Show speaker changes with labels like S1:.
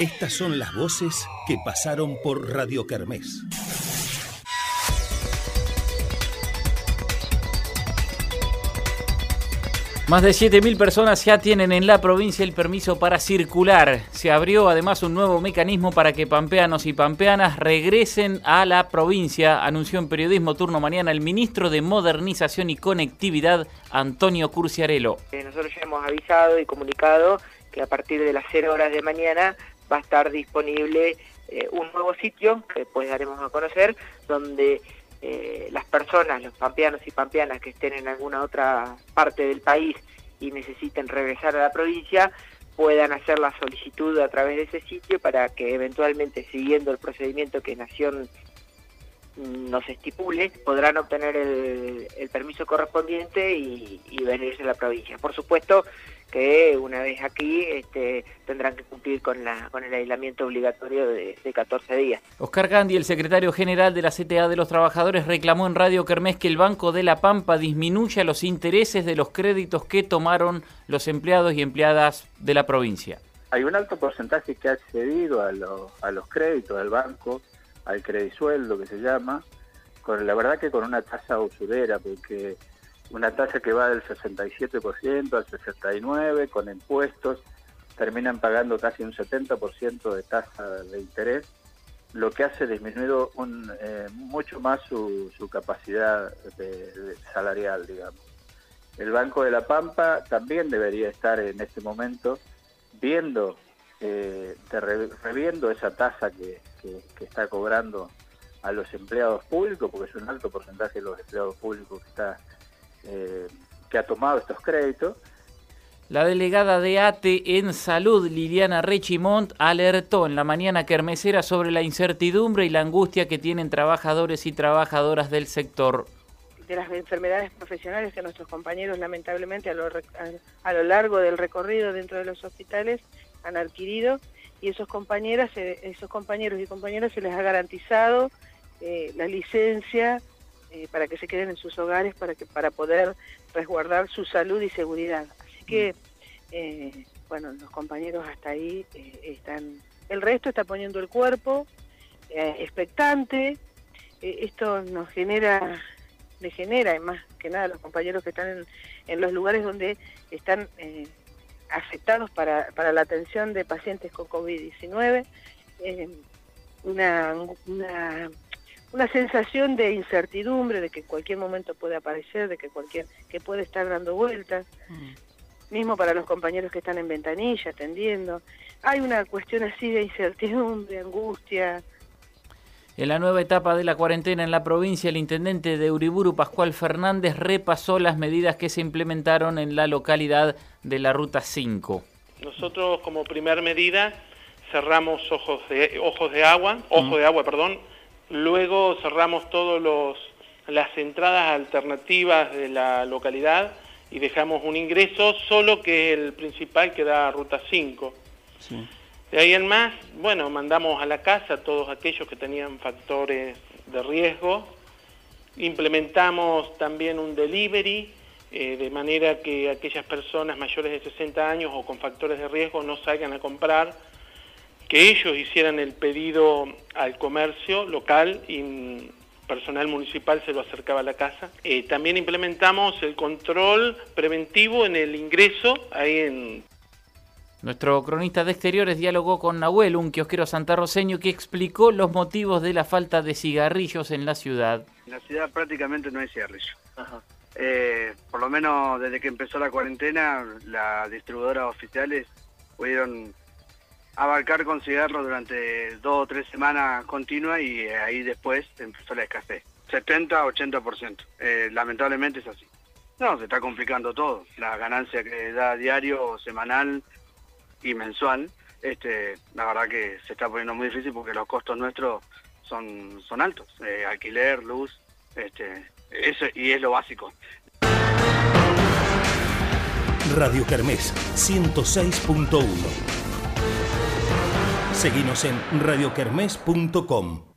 S1: Estas son las voces que pasaron por Radio Kermés.
S2: Más de 7.000 personas ya tienen en la provincia el permiso para circular. Se abrió además un nuevo mecanismo para que pampeanos y pampeanas regresen a la provincia, anunció en Periodismo Turno Mañana el ministro de Modernización y Conectividad, Antonio Curciarello.
S3: Eh, nosotros ya hemos avisado y comunicado que a partir de las 0 horas de mañana va a estar disponible eh, un nuevo sitio, que después daremos a conocer, donde eh, las personas, los pampeanos y pampeanas que estén en alguna otra parte del país y necesiten regresar a la provincia, puedan hacer la solicitud a través de ese sitio para que eventualmente, siguiendo el procedimiento que Nación nos estipule, podrán obtener el, permiso correspondiente y, y venirse a la provincia. Por supuesto, que una vez aquí este, tendrán que cumplir con, la, con el aislamiento obligatorio de, 14 días.
S2: Oscar Gandhi, el secretario general de la CTA de los Trabajadores, reclamó en Radio Kermés que el Banco de la Pampa disminuya los intereses de los créditos que tomaron los empleados y empleadas de la provincia.
S4: Hay un alto porcentaje que ha accedido a, a los créditos del banco, al credisueldo que se llama, con la verdad que con una tasa usurera, porque una tasa que va del 67% al 69% con impuestos, terminan pagando casi un 70% de tasa de interés, lo que hace disminuir eh, mucho más su, capacidad salarial, digamos. El Banco de la Pampa también debería estar en este momento viendo, eh, reviendo esa tasa que, que está cobrando a los empleados públicos, porque es un alto porcentaje de los empleados públicos que está eh, que ha tomado estos créditos.
S2: La delegada de ATE en Salud, Liliana Rechimont, alertó en la mañana kermesera sobre la incertidumbre y la angustia que tienen trabajadores y trabajadoras del sector.
S5: De las enfermedades profesionales que nuestros compañeros lamentablemente a lo, a, lo largo del recorrido dentro de los hospitales han adquirido y esos, compañeras, esos compañeros y compañeras se les ha garantizado eh, la licencia eh, para que se queden en sus hogares para que para poder resguardar su salud y seguridad. Así que, eh, bueno, los compañeros hasta ahí eh, están... El resto está poniendo el cuerpo expectante. esto nos genera, le genera, más que nada, los compañeros que están en los lugares donde están afectados para, para la atención de pacientes con COVID-19, una, una una sensación de incertidumbre, de que en cualquier momento puede aparecer, de que cualquier que puede estar dando vueltas, mm. mismo para los compañeros que están en ventanilla atendiendo. Hay una cuestión así de incertidumbre, angustia.
S2: En la nueva etapa de la cuarentena en la provincia, el intendente de Uriburu, Pascual Fernández, repasó las medidas que se implementaron en la localidad de la Ruta 5.
S6: Nosotros como primer medida cerramos ojos de, ojos de agua, ojo de agua, perdón, Luego cerramos todas las entradas alternativas de la localidad y dejamos un ingreso solo que el principal que da Ruta 5. De ahí en más, bueno, mandamos a la casa a todos aquellos que tenían factores de riesgo. Implementamos también un delivery, eh, de manera que aquellas personas mayores de 60 años o con factores de riesgo no salgan a comprar que ellos hicieran el pedido al comercio local y personal municipal se lo acercaba a la casa. Eh, también implementamos el control preventivo en el ingreso ahí en...
S2: Nuestro cronista de exteriores dialogó con Nahuel, un kiosquero santarroseño que explicó los motivos de la falta de cigarrillos en la ciudad.
S7: En la ciudad prácticamente no hay cigarrillos. Eh, por lo menos desde que empezó la cuarentena, las distribuidoras oficiales pudieron abarcar con cigarros durante dos o tres semanas continuas y eh, ahí después empezó la escasez. 70-80%. Eh, lamentablemente es así. No, se está complicando todo. La ganancia que da diario, semanal y mensual, este, la verdad que se está poniendo muy difícil porque los costos nuestros son, son altos. Eh, alquiler, luz, este, eso, y es lo básico.
S1: Radio Kermés 106.1 Seguimos en radiokermes.com.